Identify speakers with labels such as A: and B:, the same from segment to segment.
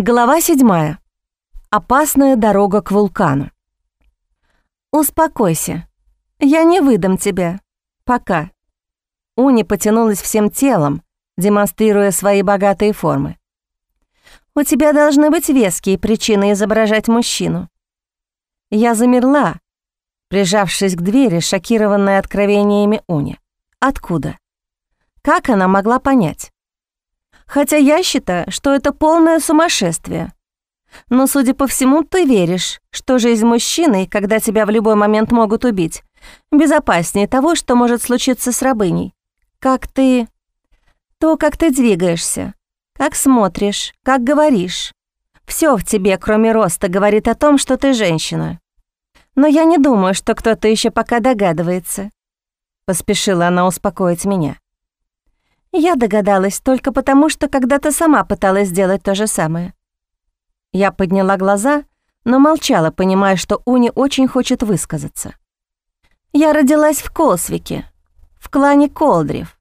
A: Глава седьмая. Опасная дорога к вулкану. «Успокойся. Я не выдам тебя. Пока». Уни потянулась всем телом, демонстрируя свои богатые формы. «У тебя должны быть веские причины изображать мужчину». Я замерла, прижавшись к двери, шокированная откровениями Уни. Откуда? Как она могла понять? Хотя я считаю, что это полное сумасшествие. Но, судя по всему, ты веришь, что жизнь мужчины, когда тебя в любой момент могут убить, безопаснее того, что может случиться с рабыней. Как ты... То, как ты двигаешься, как смотришь, как говоришь. Все в тебе, кроме роста, говорит о том, что ты женщина. Но я не думаю, что кто-то еще пока догадывается. Поспешила она успокоить меня. Я догадалась только потому, что когда-то сама пыталась сделать то же самое. Я подняла глаза, но молчала, понимая, что Уни очень хочет высказаться. Я родилась в Колсвике, в клане Колдрев.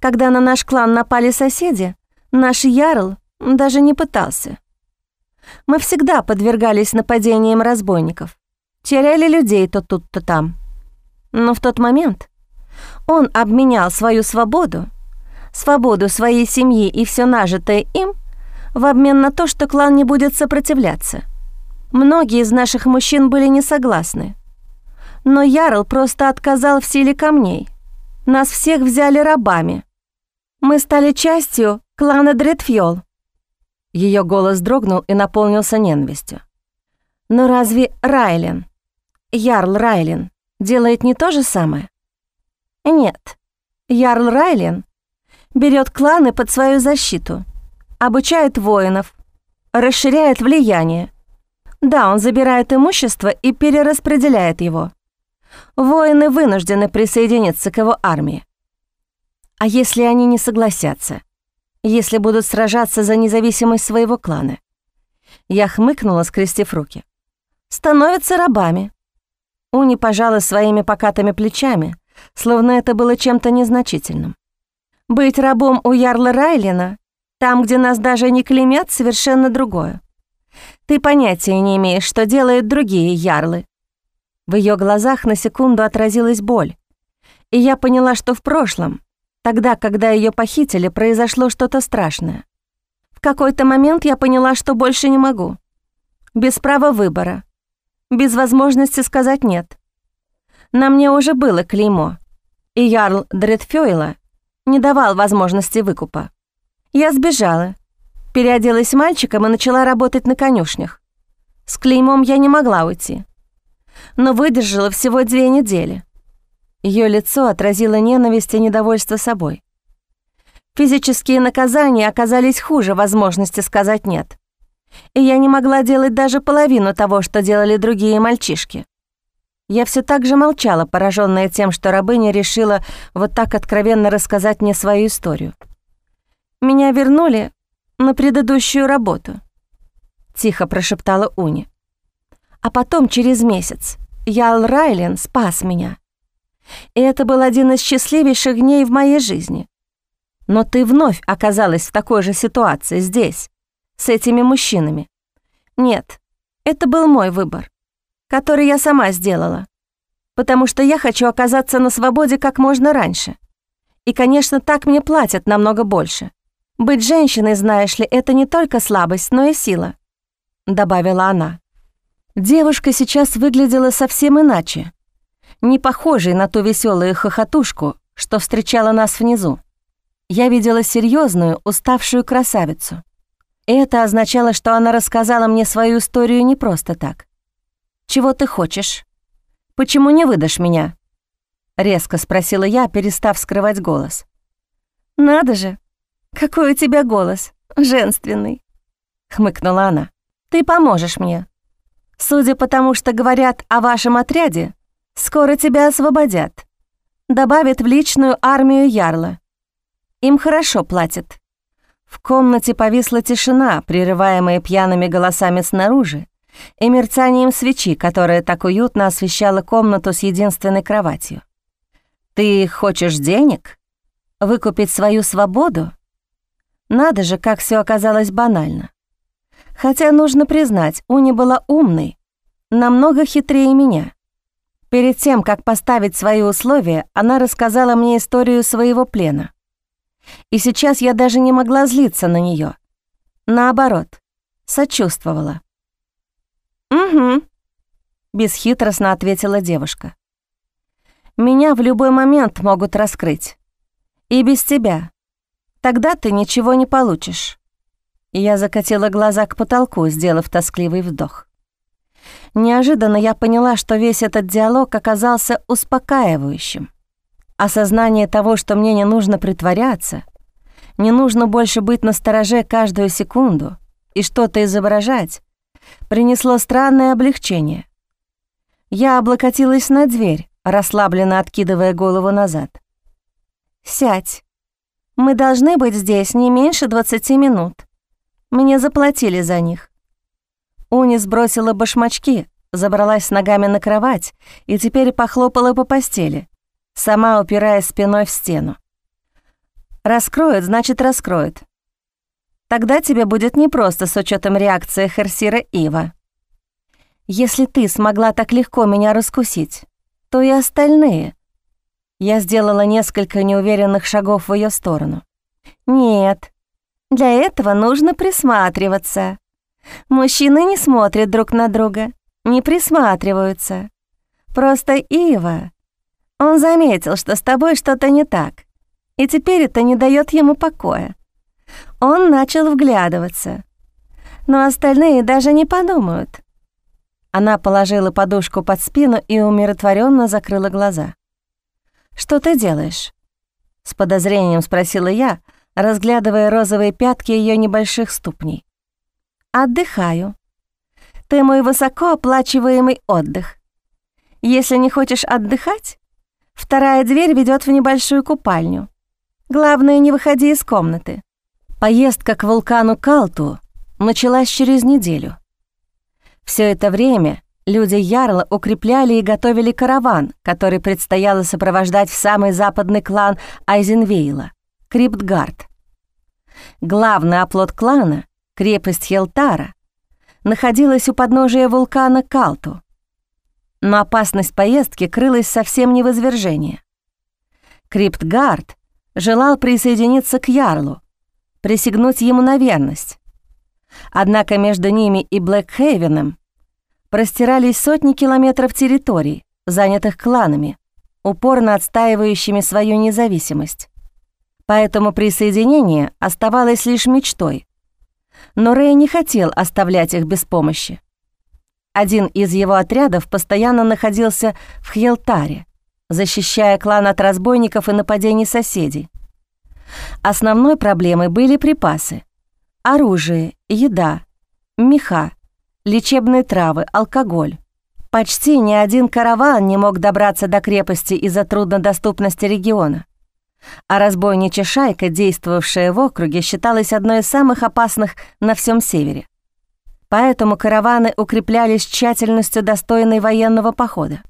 A: Когда на наш клан напали соседи, наш Ярл даже не пытался. Мы всегда подвергались нападениям разбойников, теряли людей то тут, то там. Но в тот момент он обменял свою свободу свободу своей семьи и все нажитое им в обмен на то, что клан не будет сопротивляться. Многие из наших мужчин были не согласны. Но Ярл просто отказал в силе камней. Нас всех взяли рабами. Мы стали частью клана Дредфьол. Ее голос дрогнул и наполнился ненавистью. Но разве Райлен, Ярл Райлен, делает не то же самое? Нет. Ярл Райлен берет кланы под свою защиту, обучает воинов, расширяет влияние. Да, он забирает имущество и перераспределяет его. Воины вынуждены присоединиться к его армии. А если они не согласятся? Если будут сражаться за независимость своего клана? Я хмыкнула, скрестив руки. Становятся рабами. Уни пожала своими покатыми плечами, словно это было чем-то незначительным. Быть рабом у Ярла Райлина, там, где нас даже не клеймят, совершенно другое. Ты понятия не имеешь, что делают другие ярлы. В ее глазах на секунду отразилась боль. И я поняла, что в прошлом, тогда, когда ее похитили, произошло что-то страшное. В какой-то момент я поняла, что больше не могу. Без права выбора. Без возможности сказать «нет». На мне уже было клеймо. И Ярл Дредфёйла не давал возможности выкупа. Я сбежала, переоделась мальчиком и начала работать на конюшнях. С клеймом я не могла уйти, но выдержала всего две недели. Ее лицо отразило ненависть и недовольство собой. Физические наказания оказались хуже возможности сказать «нет». И я не могла делать даже половину того, что делали другие мальчишки. Я все так же молчала, пораженная тем, что рабыня решила вот так откровенно рассказать мне свою историю. «Меня вернули на предыдущую работу», — тихо прошептала Уни. «А потом, через месяц, Ял Райлен спас меня. И это был один из счастливейших дней в моей жизни. Но ты вновь оказалась в такой же ситуации здесь, с этими мужчинами. Нет, это был мой выбор который я сама сделала, потому что я хочу оказаться на свободе как можно раньше. И, конечно, так мне платят намного больше. Быть женщиной, знаешь ли, это не только слабость, но и сила», — добавила она. Девушка сейчас выглядела совсем иначе, не похожей на ту веселую хохотушку, что встречала нас внизу. Я видела серьезную, уставшую красавицу. Это означало, что она рассказала мне свою историю не просто так. «Чего ты хочешь? Почему не выдашь меня?» Резко спросила я, перестав скрывать голос. «Надо же, какой у тебя голос, женственный!» Хмыкнула она. «Ты поможешь мне. Судя по тому, что говорят о вашем отряде, скоро тебя освободят. Добавят в личную армию Ярла. Им хорошо платят». В комнате повисла тишина, прерываемая пьяными голосами снаружи, и мерцанием свечи, которая так уютно освещала комнату с единственной кроватью. «Ты хочешь денег? Выкупить свою свободу?» Надо же, как все оказалось банально. Хотя, нужно признать, Уни была умной, намного хитрее меня. Перед тем, как поставить свои условия, она рассказала мне историю своего плена. И сейчас я даже не могла злиться на нее. Наоборот, сочувствовала. «Угу», — бесхитростно ответила девушка. «Меня в любой момент могут раскрыть. И без тебя. Тогда ты ничего не получишь». Я закатила глаза к потолку, сделав тоскливый вдох. Неожиданно я поняла, что весь этот диалог оказался успокаивающим. Осознание того, что мне не нужно притворяться, не нужно больше быть на стороже каждую секунду и что-то изображать, принесло странное облегчение. Я облокотилась на дверь, расслабленно откидывая голову назад. «Сядь. Мы должны быть здесь не меньше 20 минут. Мне заплатили за них». Уни сбросила башмачки, забралась ногами на кровать и теперь похлопала по постели, сама упираясь спиной в стену. «Раскроют, значит, раскроют. Тогда тебе будет непросто с учетом реакции Херсира Ива. Если ты смогла так легко меня раскусить, то и остальные». Я сделала несколько неуверенных шагов в ее сторону. «Нет, для этого нужно присматриваться. Мужчины не смотрят друг на друга, не присматриваются. Просто Ива. Он заметил, что с тобой что-то не так, и теперь это не дает ему покоя. Он начал вглядываться, но остальные даже не подумают. Она положила подушку под спину и умиротворенно закрыла глаза. «Что ты делаешь?» — с подозрением спросила я, разглядывая розовые пятки ее небольших ступней. «Отдыхаю. Ты мой высокооплачиваемый отдых. Если не хочешь отдыхать, вторая дверь ведет в небольшую купальню. Главное, не выходи из комнаты». Поездка к вулкану Калту началась через неделю. Все это время люди Ярла укрепляли и готовили караван, который предстояло сопровождать в самый западный клан Айзенвейла — Криптгард. Главный оплот клана крепость Хелтара, находилась у подножия вулкана Калту. Но опасность поездки крылась совсем не в извержении. Криптгард желал присоединиться к Ярлу, присягнуть ему на верность. Однако между ними и Блэкхейвеном простирались сотни километров территорий, занятых кланами, упорно отстаивающими свою независимость. Поэтому присоединение оставалось лишь мечтой, но Рэй не хотел оставлять их без помощи. Один из его отрядов постоянно находился в Хьелтаре, защищая клан от разбойников и нападений соседей. Основной проблемой были припасы, оружие, еда, меха, лечебные травы, алкоголь. Почти ни один караван не мог добраться до крепости из-за труднодоступности региона а разбойничья шайка, действовавшая в округе, считалась одной из самых опасных на всем севере. Поэтому караваны укреплялись тщательностью достойной военного похода.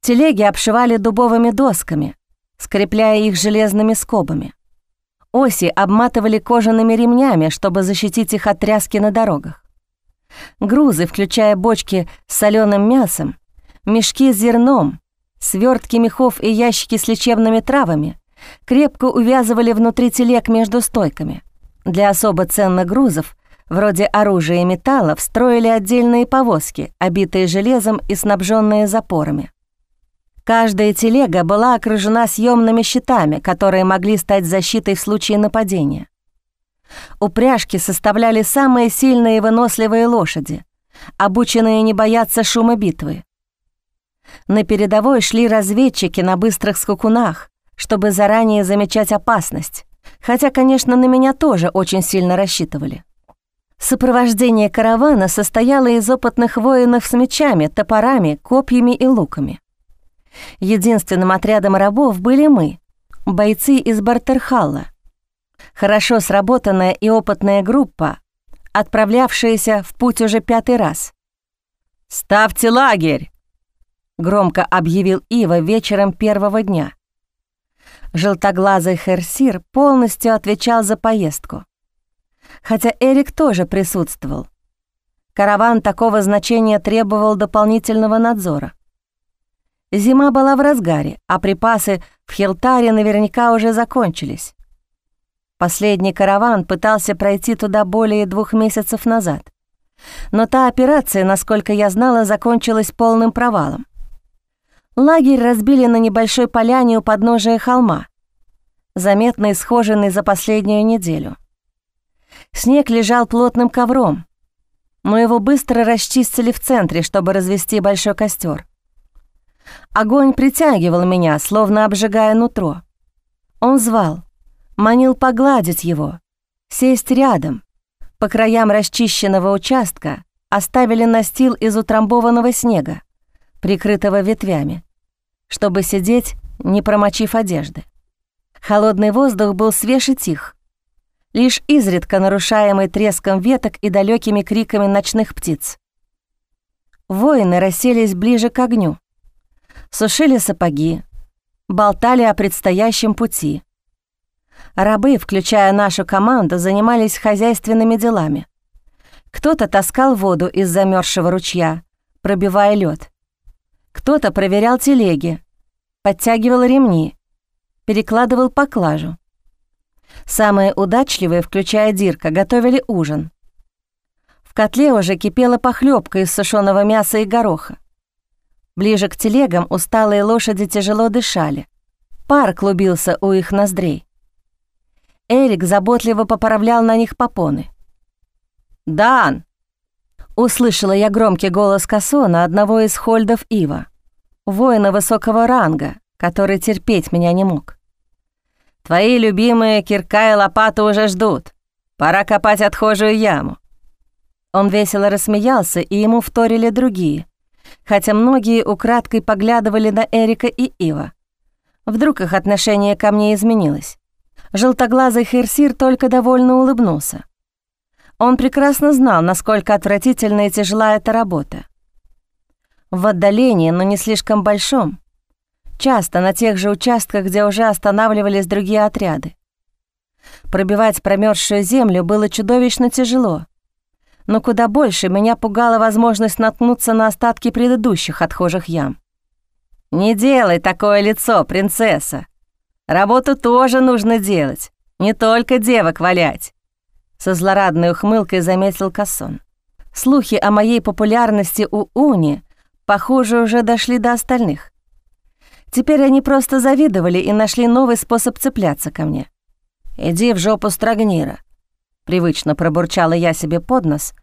A: Телеги обшивали дубовыми досками, скрепляя их железными скобами. Оси обматывали кожаными ремнями, чтобы защитить их от тряски на дорогах. Грузы, включая бочки с соленым мясом, мешки с зерном, свертки мехов и ящики с лечебными травами, крепко увязывали внутри телег между стойками. Для особо ценных грузов, вроде оружия и металла, встроили отдельные повозки, обитые железом и снабженные запорами. Каждая телега была окружена съемными щитами, которые могли стать защитой в случае нападения. Упряжки составляли самые сильные и выносливые лошади, обученные не бояться шума битвы. На передовой шли разведчики на быстрых скакунах, чтобы заранее замечать опасность, хотя, конечно, на меня тоже очень сильно рассчитывали. Сопровождение каравана состояло из опытных воинов с мечами, топорами, копьями и луками. Единственным отрядом рабов были мы, бойцы из Бартерхалла. Хорошо сработанная и опытная группа, отправлявшаяся в путь уже пятый раз. «Ставьте лагерь!» — громко объявил Ива вечером первого дня. Желтоглазый Херсир полностью отвечал за поездку. Хотя Эрик тоже присутствовал. Караван такого значения требовал дополнительного надзора. Зима была в разгаре, а припасы в Хилтаре наверняка уже закончились. Последний караван пытался пройти туда более двух месяцев назад. Но та операция, насколько я знала, закончилась полным провалом. Лагерь разбили на небольшой поляне у подножия холма, заметно исхоженный за последнюю неделю. Снег лежал плотным ковром, но его быстро расчистили в центре, чтобы развести большой костер. Огонь притягивал меня, словно обжигая нутро. Он звал, манил погладить его, сесть рядом. По краям расчищенного участка оставили настил из утрамбованного снега, прикрытого ветвями, чтобы сидеть, не промочив одежды. Холодный воздух был свеж и тих, лишь изредка нарушаемый треском веток и далекими криками ночных птиц. Воины расселись ближе к огню, сушили сапоги, болтали о предстоящем пути. Рабы, включая нашу команду, занимались хозяйственными делами. Кто-то таскал воду из замерзшего ручья, пробивая лед. Кто-то проверял телеги, подтягивал ремни, перекладывал поклажу. Самые удачливые, включая Дирка, готовили ужин. В котле уже кипела похлебка из сушеного мяса и гороха. Ближе к телегам усталые лошади тяжело дышали. Пар клубился у их ноздрей. Эрик заботливо поправлял на них попоны. «Дан!» — услышала я громкий голос Кассона, одного из хольдов Ива, воина высокого ранга, который терпеть меня не мог. Твои любимые кирка и лопата уже ждут. Пора копать отхожую яму». Он весело рассмеялся, и ему вторили другие, хотя многие украдкой поглядывали на Эрика и Ива. Вдруг их отношение ко мне изменилось. Желтоглазый Херсир только довольно улыбнулся. Он прекрасно знал, насколько отвратительна и тяжела эта работа. В отдалении, но не слишком большом, Часто на тех же участках, где уже останавливались другие отряды. Пробивать промерзшую землю было чудовищно тяжело. Но куда больше меня пугала возможность наткнуться на остатки предыдущих отхожих ям. «Не делай такое лицо, принцесса. Работу тоже нужно делать, не только девок валять», — со злорадной ухмылкой заметил Кассон. Слухи о моей популярности у Уни, похоже, уже дошли до остальных. Теперь они просто завидовали и нашли новый способ цепляться ко мне. «Иди в жопу Страгнира», — привычно пробурчала я себе под нос,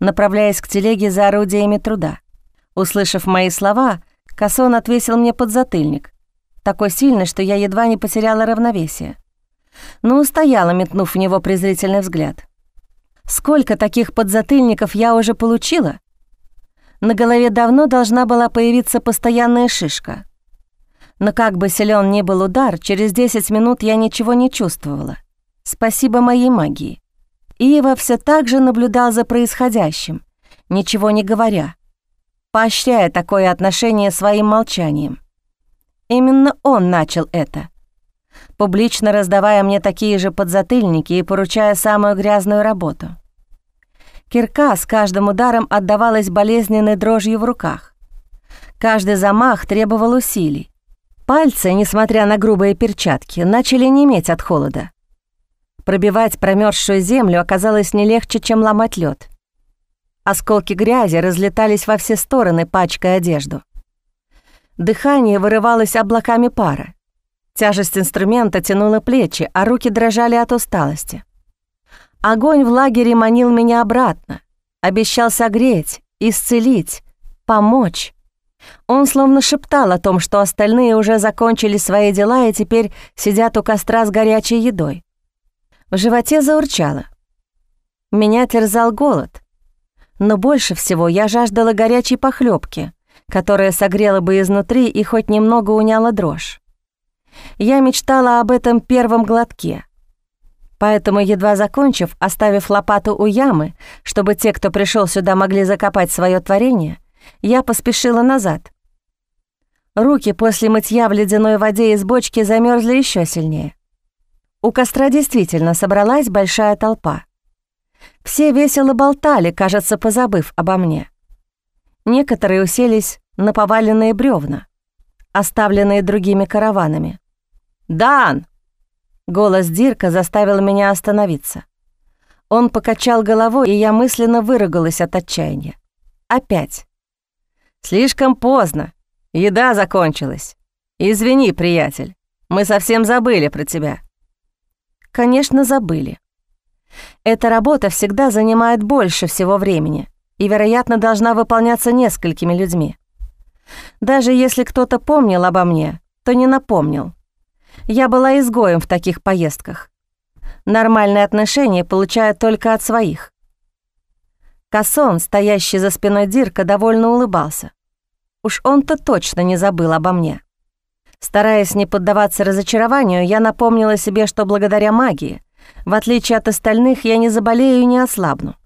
A: направляясь к телеге за орудиями труда. Услышав мои слова, Кассон отвесил мне подзатыльник, такой сильный, что я едва не потеряла равновесие. Но устояла, метнув в него презрительный взгляд. Сколько таких подзатыльников я уже получила? На голове давно должна была появиться постоянная шишка — но как бы силен ни был удар, через 10 минут я ничего не чувствовала. Спасибо моей магии. Ива все так же наблюдал за происходящим, ничего не говоря, поощряя такое отношение своим молчанием. Именно он начал это, публично раздавая мне такие же подзатыльники и поручая самую грязную работу. Кирка с каждым ударом отдавалась болезненной дрожью в руках. Каждый замах требовал усилий. Пальцы, несмотря на грубые перчатки, начали неметь от холода. Пробивать промерзшую землю оказалось не легче, чем ломать лед. Осколки грязи разлетались во все стороны, пачкая одежду. Дыхание вырывалось облаками пара. Тяжесть инструмента тянула плечи, а руки дрожали от усталости. Огонь в лагере манил меня обратно, обещал согреть, исцелить, помочь. Он словно шептал о том, что остальные уже закончили свои дела и теперь сидят у костра с горячей едой. В животе заурчало. Меня терзал голод. Но больше всего я жаждала горячей похлебки, которая согрела бы изнутри и хоть немного уняла дрожь. Я мечтала об этом первом глотке. Поэтому, едва закончив, оставив лопату у ямы, чтобы те, кто пришел сюда, могли закопать свое творение — я поспешила назад. Руки после мытья в ледяной воде из бочки замерзли еще сильнее. У костра действительно собралась большая толпа. Все весело болтали, кажется, позабыв обо мне. Некоторые уселись на поваленные бревна, оставленные другими караванами. «Дан!» — голос Дирка заставил меня остановиться. Он покачал головой, и я мысленно выругалась от отчаяния. Опять. «Слишком поздно. Еда закончилась. Извини, приятель, мы совсем забыли про тебя». Конечно, забыли. Эта работа всегда занимает больше всего времени и, вероятно, должна выполняться несколькими людьми. Даже если кто-то помнил обо мне, то не напомнил. Я была изгоем в таких поездках. Нормальные отношения получают только от своих. Кассон, стоящий за спиной Дирка, довольно улыбался. Уж он-то точно не забыл обо мне. Стараясь не поддаваться разочарованию, я напомнила себе, что благодаря магии, в отличие от остальных, я не заболею и не ослабну.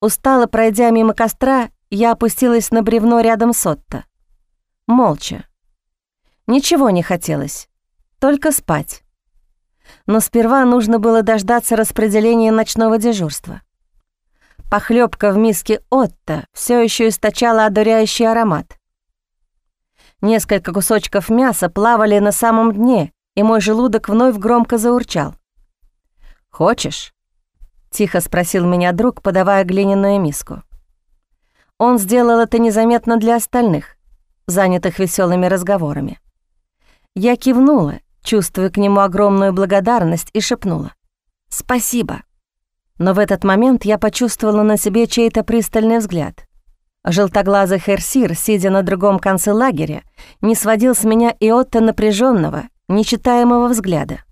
A: Устало пройдя мимо костра, я опустилась на бревно рядом с Отто. Молча. Ничего не хотелось, только спать. Но сперва нужно было дождаться распределения ночного дежурства. Похлебка в миске Отто все еще источала одуряющий аромат. Несколько кусочков мяса плавали на самом дне, и мой желудок вновь громко заурчал. «Хочешь?» — тихо спросил меня друг, подавая глиняную миску. Он сделал это незаметно для остальных, занятых веселыми разговорами. Я кивнула, чувствуя к нему огромную благодарность, и шепнула. «Спасибо». Но в этот момент я почувствовала на себе чей-то пристальный взгляд. Желтоглазый Херсир, сидя на другом конце лагеря, не сводил с меня и Отто напряженного, нечитаемого взгляда.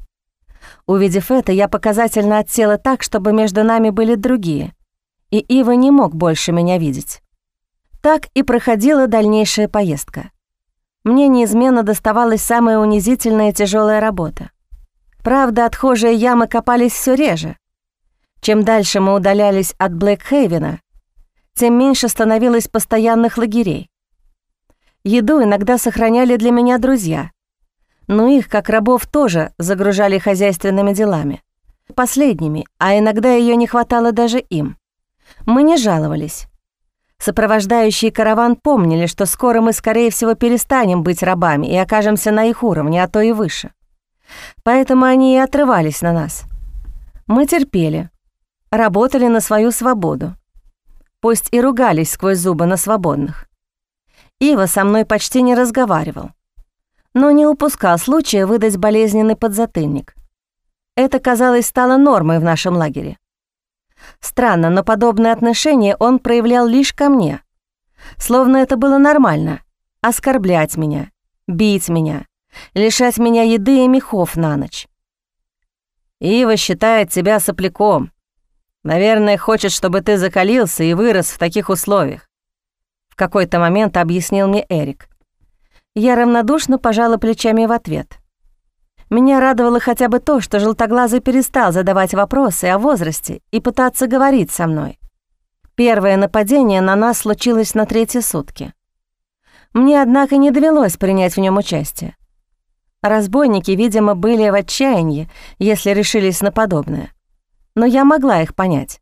A: Увидев это, я показательно отсела так, чтобы между нами были другие, и Ива не мог больше меня видеть. Так и проходила дальнейшая поездка. Мне неизменно доставалась самая унизительная и тяжелая работа. Правда, отхожие ямы копались все реже. Чем дальше мы удалялись от Блэкхейвена, тем меньше становилось постоянных лагерей. Еду иногда сохраняли для меня друзья, но их, как рабов, тоже загружали хозяйственными делами. Последними, а иногда ее не хватало даже им. Мы не жаловались. Сопровождающие караван помнили, что скоро мы, скорее всего, перестанем быть рабами и окажемся на их уровне, а то и выше. Поэтому они и отрывались на нас. Мы терпели, работали на свою свободу. Пусть и ругались сквозь зубы на свободных. Ива со мной почти не разговаривал но не упускал случая выдать болезненный подзатыльник. Это, казалось, стало нормой в нашем лагере. Странно, но подобное отношение он проявлял лишь ко мне. Словно это было нормально — оскорблять меня, бить меня, лишать меня еды и мехов на ночь. Ива считает тебя сопляком. Наверное, хочет, чтобы ты закалился и вырос в таких условиях. В какой-то момент объяснил мне Эрик. Я равнодушно пожала плечами в ответ. Меня радовало хотя бы то, что желтоглазый перестал задавать вопросы о возрасте и пытаться говорить со мной. Первое нападение на нас случилось на третьи сутки. Мне, однако, не довелось принять в нем участие. Разбойники, видимо, были в отчаянии, если решились на подобное. Но я могла их понять.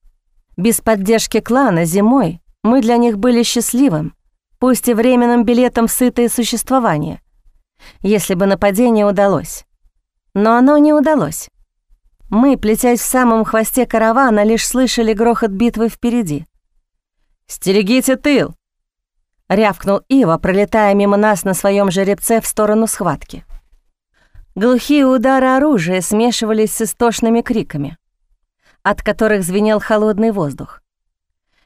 A: Без поддержки клана зимой мы для них были счастливым, пусть и временным билетом в сытое существование, если бы нападение удалось. Но оно не удалось. Мы, плетясь в самом хвосте каравана, лишь слышали грохот битвы впереди. «Стерегите тыл!» — рявкнул Ива, пролетая мимо нас на своем жеребце в сторону схватки. Глухие удары оружия смешивались с истошными криками, от которых звенел холодный воздух.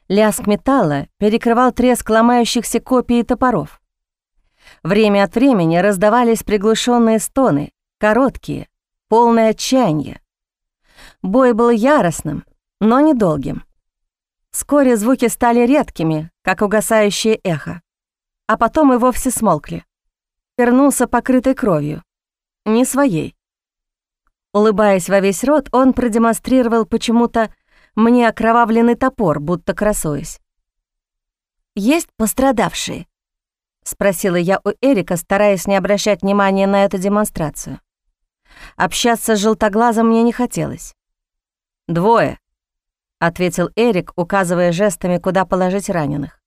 A: Лязг металла перекрывал треск ломающихся копий и топоров. Время от времени раздавались приглушенные стоны, короткие, полное отчаяния. Бой был яростным, но недолгим. Вскоре звуки стали редкими, как угасающее эхо, а потом и вовсе смолкли. Вернулся покрытой кровью, не своей. Улыбаясь во весь рот, он продемонстрировал почему-то мне окровавленный топор, будто красуясь. «Есть пострадавшие?» — спросила я у Эрика, стараясь не обращать внимания на эту демонстрацию. Общаться с желтоглазом мне не хотелось. «Двое», — ответил Эрик, указывая жестами, куда положить раненых.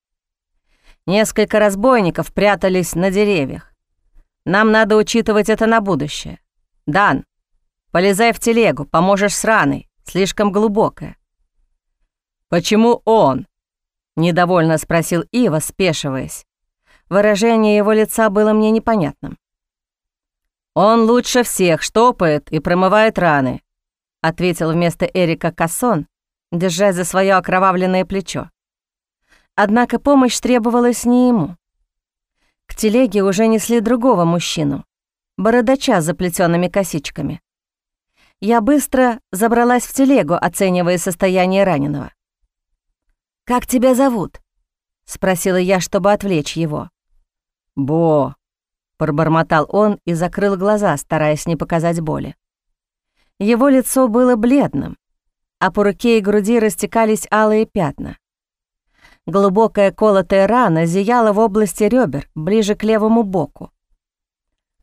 A: «Несколько разбойников прятались на деревьях. Нам надо учитывать это на будущее. Дан, полезай в телегу, поможешь с раной, слишком глубокая». «Почему он?» — недовольно спросил Ива, спешиваясь. Выражение его лица было мне непонятным. «Он лучше всех штопает и промывает раны», — ответил вместо Эрика Кассон, держась за свое окровавленное плечо. Однако помощь требовалась не ему. К телеге уже несли другого мужчину, бородача с заплетенными косичками. Я быстро забралась в телегу, оценивая состояние раненого. «Как тебя зовут?» — спросила я, чтобы отвлечь его. «Бо», — пробормотал он и закрыл глаза, стараясь не показать боли. Его лицо было бледным, а по руке и груди растекались алые пятна. Глубокая колотая рана зияла в области ребер, ближе к левому боку.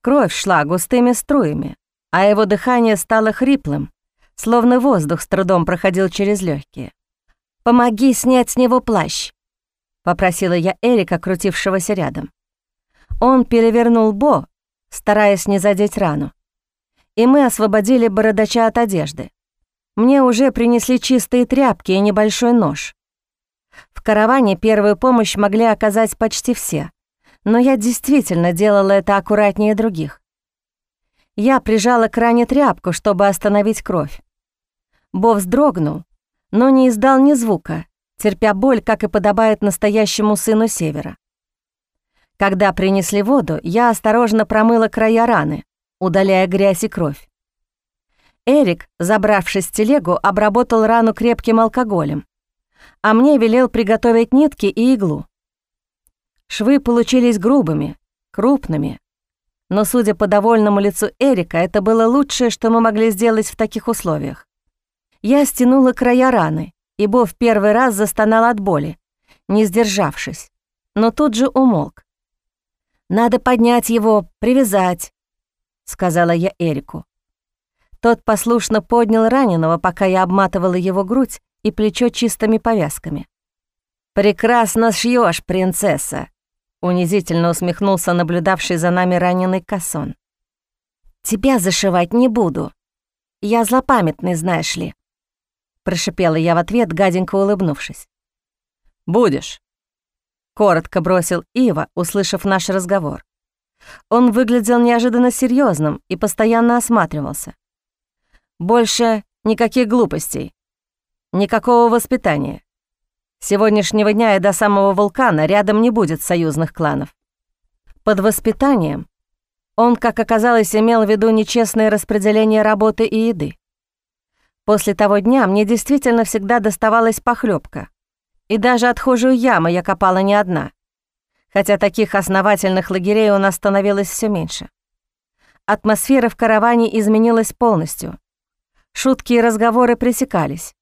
A: Кровь шла густыми струями, а его дыхание стало хриплым, словно воздух с трудом проходил через легкие. «Помоги снять с него плащ», — попросила я Эрика, крутившегося рядом. Он перевернул Бо, стараясь не задеть рану. И мы освободили бородача от одежды. Мне уже принесли чистые тряпки и небольшой нож. В караване первую помощь могли оказать почти все, но я действительно делала это аккуратнее других. Я прижала к ране тряпку, чтобы остановить кровь. Бо вздрогнул, но не издал ни звука, терпя боль, как и подобает настоящему сыну Севера. Когда принесли воду, я осторожно промыла края раны, удаляя грязь и кровь. Эрик, забравшись в телегу, обработал рану крепким алкоголем, а мне велел приготовить нитки и иглу. Швы получились грубыми, крупными, но, судя по довольному лицу Эрика, это было лучшее, что мы могли сделать в таких условиях. Я стянула края раны, и Бо в первый раз застонал от боли, не сдержавшись, но тут же умолк. «Надо поднять его, привязать», — сказала я Эрику. Тот послушно поднял раненого, пока я обматывала его грудь и плечо чистыми повязками. «Прекрасно шьешь, принцесса!» — унизительно усмехнулся наблюдавший за нами раненый косон. «Тебя зашивать не буду. Я злопамятный, знаешь ли», — прошипела я в ответ, гаденько улыбнувшись. «Будешь», — коротко бросил Ива, услышав наш разговор. Он выглядел неожиданно серьезным и постоянно осматривался. Больше никаких глупостей, никакого воспитания. Сегодняшнего дня и до самого вулкана рядом не будет союзных кланов. Под воспитанием он, как оказалось, имел в виду нечестное распределение работы и еды. После того дня мне действительно всегда доставалась похлебка, и даже отхожую яму я копала не одна, хотя таких основательных лагерей у нас становилось все меньше. Атмосфера в караване изменилась полностью, Шутки и разговоры пресекались.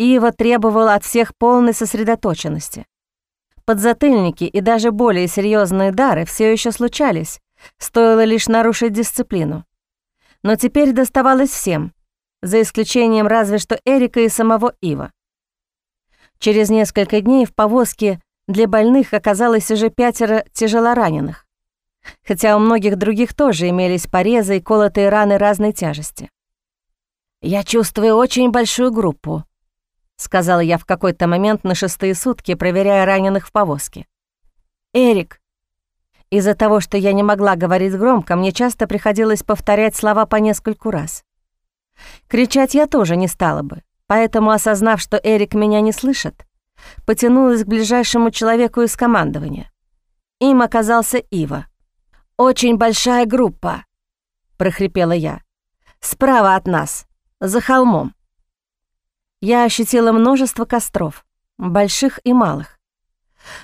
A: Ива требовала от всех полной сосредоточенности. Подзатыльники и даже более серьезные дары все еще случались, стоило лишь нарушить дисциплину. Но теперь доставалось всем, за исключением разве что Эрика и самого Ива. Через несколько дней в повозке для больных оказалось уже пятеро тяжелораненых, хотя у многих других тоже имелись порезы и колотые раны разной тяжести. «Я чувствую очень большую группу», — сказала я в какой-то момент на шестые сутки, проверяя раненых в повозке. «Эрик». Из-за того, что я не могла говорить громко, мне часто приходилось повторять слова по нескольку раз. Кричать я тоже не стала бы, поэтому, осознав, что Эрик меня не слышит, потянулась к ближайшему человеку из командования. Им оказался Ива. «Очень большая группа», — прохрипела я. «Справа от нас» за холмом. Я ощутила множество костров, больших и малых.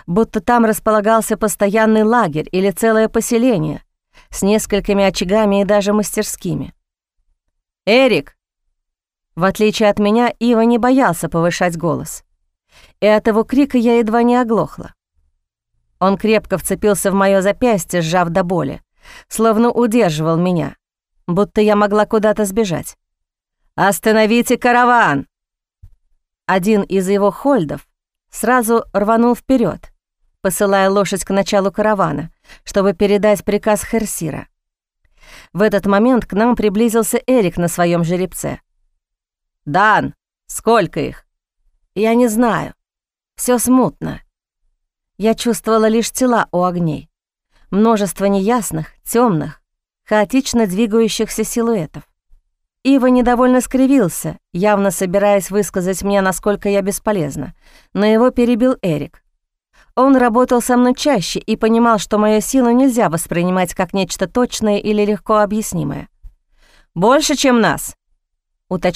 A: Будто там располагался постоянный лагерь или целое поселение с несколькими очагами и даже мастерскими. «Эрик!» В отличие от меня, Ива не боялся повышать голос. И от его крика я едва не оглохла. Он крепко вцепился в моё запястье, сжав до боли, словно удерживал меня, будто я могла куда-то сбежать. «Остановите караван!» Один из его хольдов сразу рванул вперед, посылая лошадь к началу каравана, чтобы передать приказ Херсира. В этот момент к нам приблизился Эрик на своем жеребце. «Дан, сколько их?» «Я не знаю. Все смутно. Я чувствовала лишь тела у огней. Множество неясных, темных, хаотично двигающихся силуэтов. Ива недовольно скривился, явно собираясь высказать мне, насколько я бесполезна, но его перебил Эрик. Он работал со мной чаще и понимал, что мою силу нельзя воспринимать как нечто точное или легко объяснимое. «Больше, чем нас», — уточнил